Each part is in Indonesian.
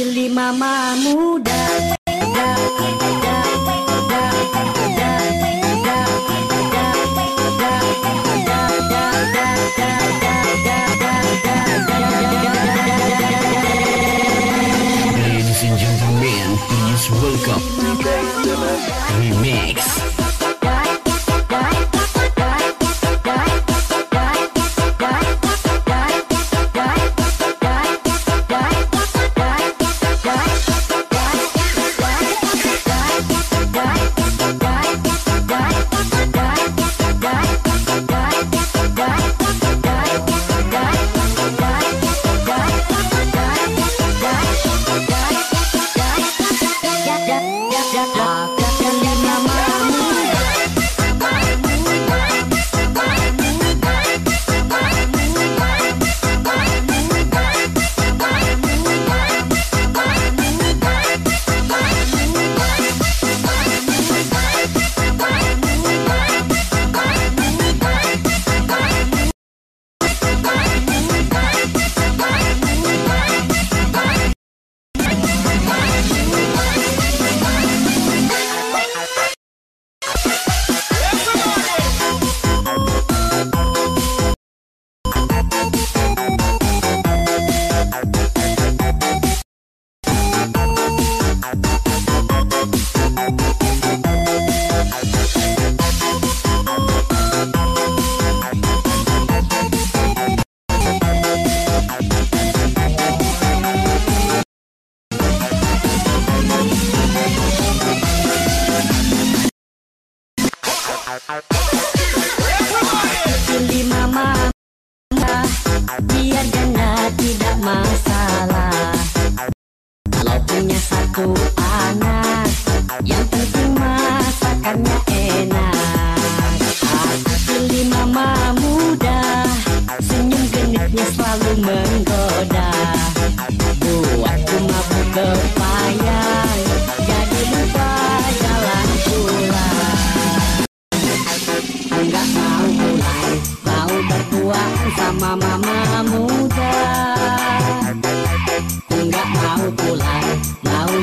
Pilih mama muda da, da, Ladies and gentlemen, please welcome Remix. I, I, I.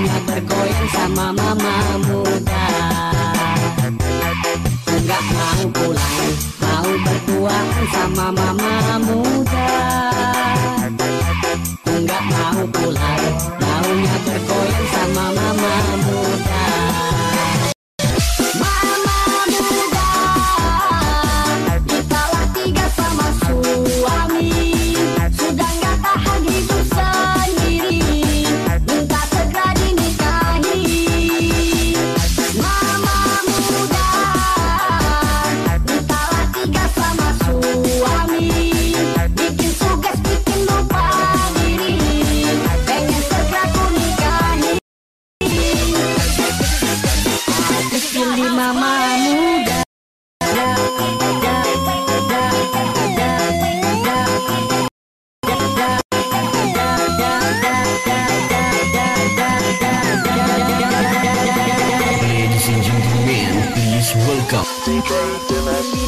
Jangan bergoyang sama mama muda Enggak mau pulang Mau berduaan sama mama muda. Jump.